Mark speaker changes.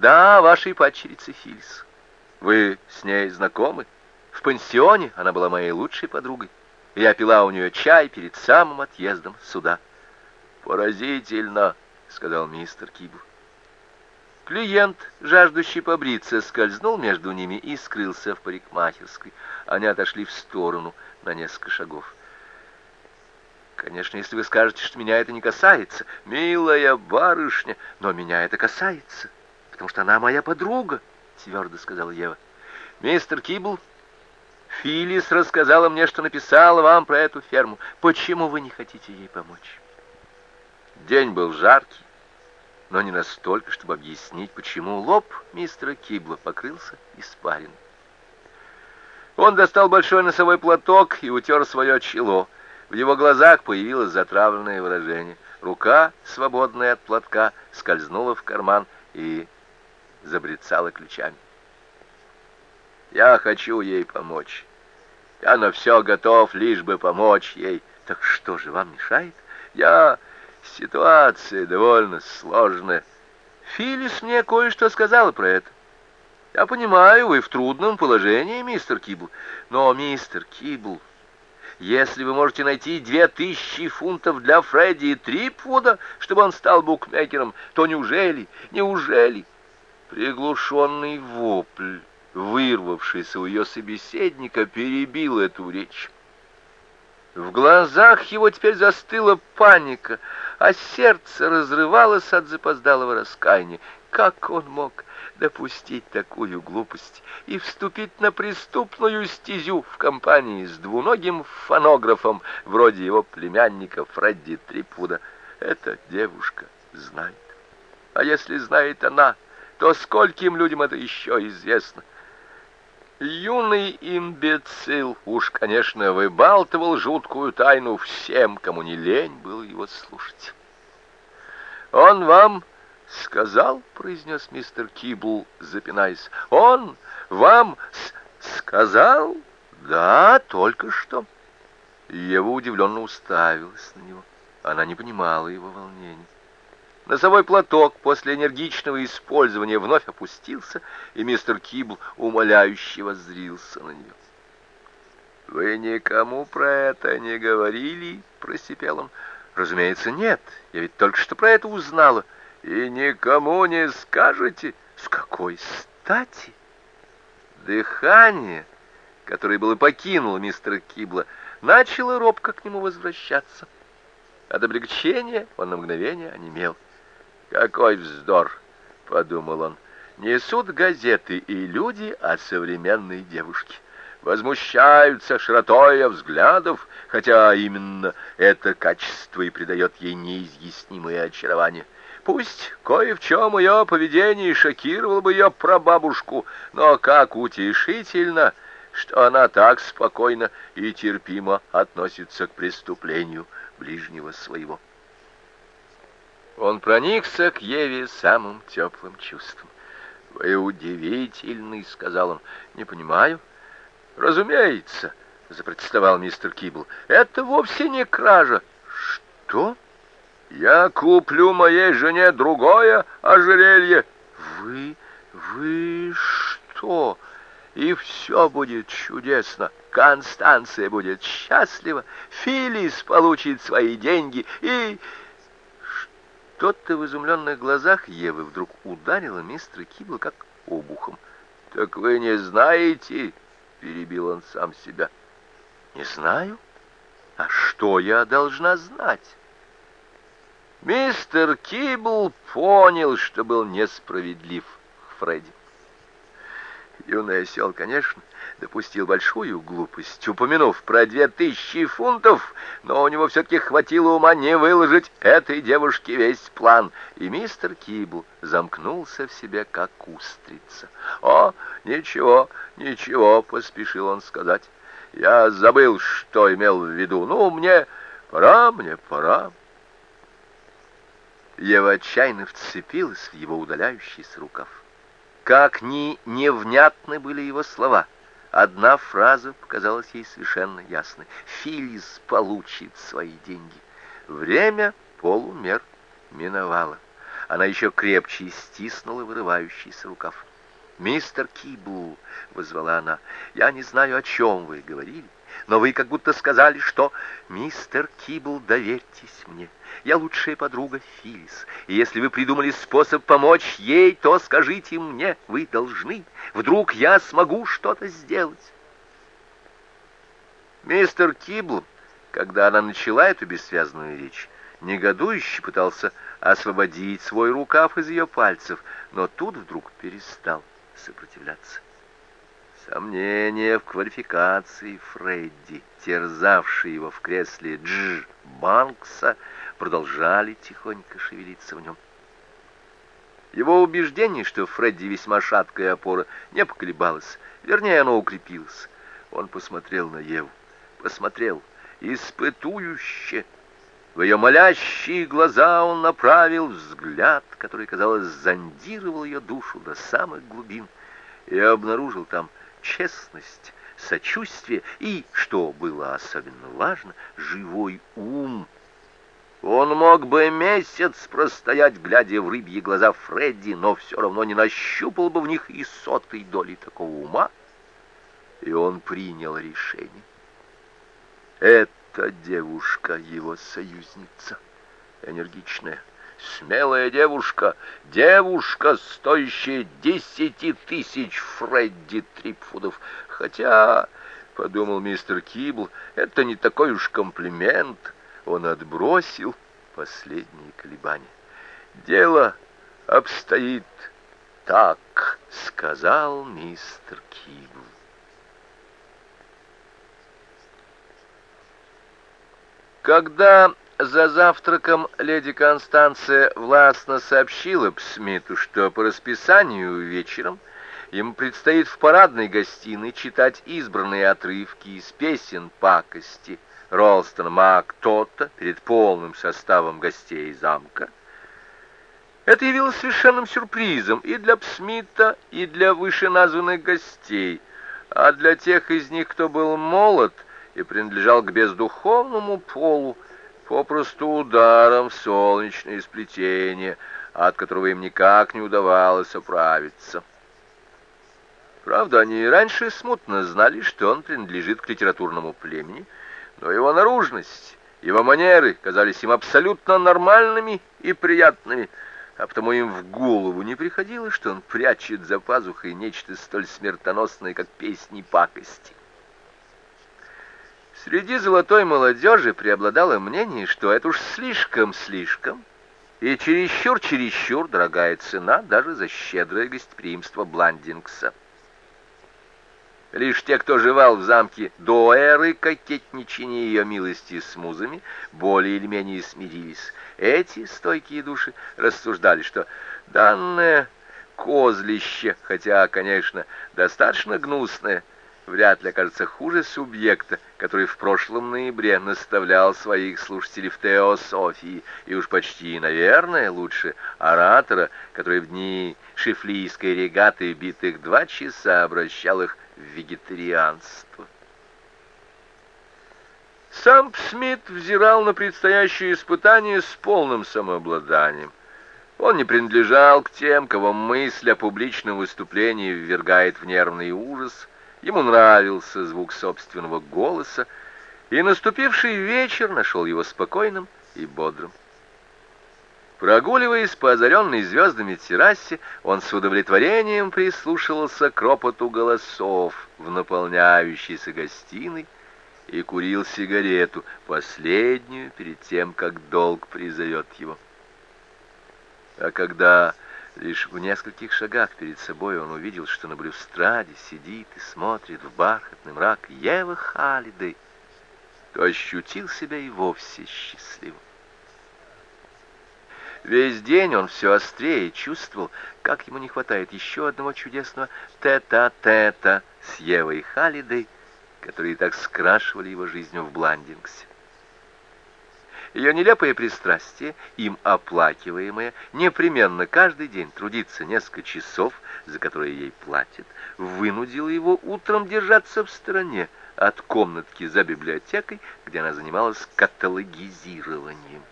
Speaker 1: Да, вашей падчерице Филис. Вы с ней знакомы? В пансионе она была моей лучшей подругой. Я пила у нее чай перед самым отъездом сюда. Поразительно, сказал мистер Кибл. Клиент, жаждущий побриться, скользнул между ними и скрылся в парикмахерской. Они отошли в сторону на несколько шагов. Конечно, если вы скажете, что меня это не касается, милая барышня, но меня это касается, потому что она моя подруга, твердо сказала Ева. Мистер Кибл, Филис рассказала мне, что написала вам про эту ферму. Почему вы не хотите ей помочь? День был жаркий но не настолько, чтобы объяснить, почему лоб мистера Кибла покрылся испариной. Он достал большой носовой платок и утер свое чело. В его глазах появилось затравленное выражение. Рука, свободная от платка, скользнула в карман и забрецала ключами. «Я хочу ей помочь. Я на все готов, лишь бы помочь ей. Так что же вам мешает? Я...» Ситуация довольно сложная. Филис мне кое-что сказала про это. Я понимаю, вы в трудном положении, мистер Кибл. Но, мистер Кибл, если вы можете найти две тысячи фунтов для Фредди Трипвуда, чтобы он стал букмекером, то неужели, неужели... Приглушенный вопль, вырвавшийся у ее собеседника, перебил эту речь. В глазах его теперь застыла паника, а сердце разрывалось от запоздалого раскаяния. Как он мог допустить такую глупость и вступить на преступную стезю в компании с двуногим фонографом, вроде его племянника Фредди Трипвуда? Эта девушка знает. А если знает она, то скольким людям это еще известно? Юный имбецил уж, конечно, выбалтывал жуткую тайну всем, кому не лень было его слушать. «Он вам сказал?» — произнес мистер Кибл, запинаясь. «Он вам сказал?» «Да, только что». Ева удивленно уставилась на него. Она не понимала его волнений. Носовой платок после энергичного использования вновь опустился, и мистер Кибл умоляюще воззрился на нее. «Вы никому про это не говорили?» — просипел он. «Разумеется, нет. Я ведь только что про это узнала. И никому не скажете, с какой стати?» Дыхание, которое было покинуло мистера Кибла, начало робко к нему возвращаться. От облегчения он на мгновение онемел. «Какой вздор!» — подумал он. «Несут газеты и люди о современной девушке. Возмущаются широтой взглядов, хотя именно это качество и придает ей неизъяснимое очарование. Пусть кое в чем ее поведение шокировало бы ее прабабушку, но как утешительно, что она так спокойно и терпимо относится к преступлению ближнего своего». Он проникся к Еве самым теплым чувством. «Вы удивительный», — сказал он. «Не понимаю». «Разумеется», — запротестовал мистер Кибл. «Это вовсе не кража». «Что?» «Я куплю моей жене другое ожерелье». «Вы... вы что?» «И все будет чудесно. Констанция будет счастлива, Филис получит свои деньги, и...» Что-то в изумленных глазах Евы вдруг ударило мистера Кибла как обухом. «Так вы не знаете?» — перебил он сам себя. «Не знаю? А что я должна знать?» Мистер Кибл понял, что был несправедлив к Фредди. Юный осел, конечно, допустил большую глупость, упомянув про две тысячи фунтов, но у него все-таки хватило ума не выложить этой девушке весь план, и мистер Кибл замкнулся в себе, как устрица. «О, ничего, ничего», — поспешил он сказать, — «я забыл, что имел в виду. Ну, мне пора, мне пора». Ева отчаянно вцепилась в его удаляющийся рукав. Как ни невнятны были его слова, одна фраза показалась ей совершенно ясной. Филис получит свои деньги. Время полумер миновало. она еще крепче стиснула вырывающийся рукав. «Мистер Кибл!» — вызвала она. «Я не знаю, о чем вы говорили, но вы как будто сказали, что... Мистер Кибл, доверьтесь мне. Я лучшая подруга Филлис, и если вы придумали способ помочь ей, то скажите мне, вы должны. Вдруг я смогу что-то сделать». Мистер Кибл, когда она начала эту бессвязную речь, негодующе пытался освободить свой рукав из ее пальцев, но тут вдруг перестал сопротивляться. Сомнения в квалификации Фредди, терзавшие его в кресле Дж. Банкса, продолжали тихонько шевелиться в нем. Его убеждение, что Фредди весьма шаткая опора, не поколебалось, вернее, оно укрепилось. Он посмотрел на Еву, посмотрел испытующе, в ее молящие глаза он направил взгляд, который, казалось, зондировал ее душу до самых глубин, и обнаружил там честность, сочувствие и, что было особенно важно, живой ум. Он мог бы месяц простоять, глядя в рыбьи глаза Фредди, но все равно не нащупал бы в них и сотой доли такого ума, и он принял решение. Эта девушка его союзница, энергичная, смелая девушка, девушка, стоящая десяти тысяч Фредди Трипфудов. Хотя, — подумал мистер Кибл, — это не такой уж комплимент. Он отбросил последние колебания. Дело обстоит так, — сказал мистер Кибл. Когда за завтраком леди Констанция властно сообщила Псмиту, что по расписанию вечером им предстоит в парадной гостиной читать избранные отрывки из песен пакости Ролстон Мак Тотта перед полным составом гостей замка, это явилось совершенным сюрпризом и для Псмита, и для вышеназванных гостей, а для тех из них, кто был молод – и принадлежал к бездуховному полу, попросту ударом в солнечное сплетение, от которого им никак не удавалось оправиться. Правда, они и раньше смутно знали, что он принадлежит к литературному племени, но его наружность, его манеры казались им абсолютно нормальными и приятными, а потому им в голову не приходило, что он прячет за пазухой нечто столь смертоносное, как песни пакости. Среди золотой молодежи преобладало мнение, что это уж слишком-слишком, и чересчур-чересчур дорогая цена даже за щедрое гостеприимство Бландингса. Лишь те, кто жевал в замке до эры кокетничания ее милости с музами, более или менее смирились. Эти стойкие души рассуждали, что данное козлище, хотя, конечно, достаточно гнусное, вряд ли окажется хуже субъекта, который в прошлом ноябре наставлял своих слушателей в теософии, и уж почти, наверное, лучше оратора, который в дни шифлийской регаты битых два часа обращал их в вегетарианство. Сам Смит взирал на предстоящее испытание с полным самообладанием. Он не принадлежал к тем, кого мысль о публичном выступлении ввергает в нервный ужас, Ему нравился звук собственного голоса, и наступивший вечер нашел его спокойным и бодрым. Прогуливаясь по озаренной звездами террасе, он с удовлетворением прислушивался к ропоту голосов в наполняющейся гостиной и курил сигарету, последнюю перед тем, как долг призовет его. А когда Лишь в нескольких шагах перед собой он увидел, что на блюстраде сидит и смотрит в бархатный мрак Ева Халидей, то ощутил себя и вовсе счастливым. Весь день он все острее чувствовал, как ему не хватает еще одного чудесного тета-тета с Евой Халидой, которые так скрашивали его жизнь в Бландингсе. Ее нелепое пристрастие, им оплакиваемое, непременно каждый день трудиться несколько часов, за которые ей платят, вынудило его утром держаться в стороне от комнатки за библиотекой, где она занималась каталогизированием.